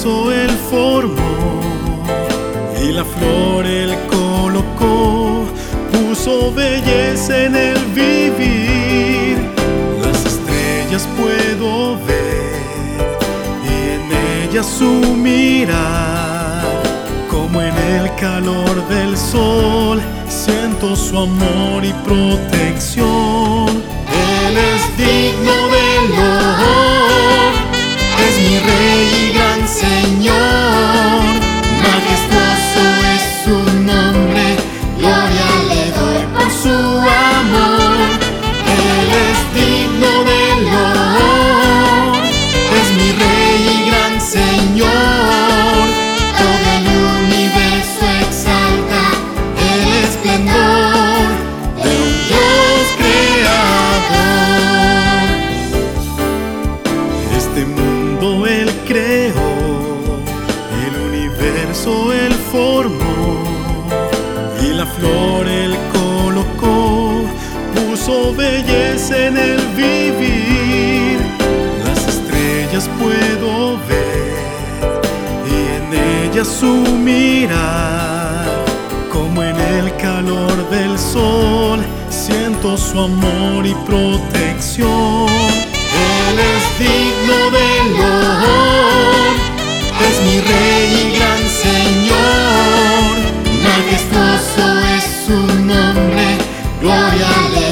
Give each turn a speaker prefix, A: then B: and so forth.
A: hueso él formó y la flor él colocó, puso belleza en el vivir. Las estrellas puedo ver y en ellas su mirar, como en el calor del sol siento su amor y protección. Él es digno. El universo Él formó, y la flor Él colocó, puso belleza en el vivir. Las estrellas puedo ver, y en ellas su mirar, como en el calor del sol, siento su amor y protección. Él es digno del su nombre, gloria le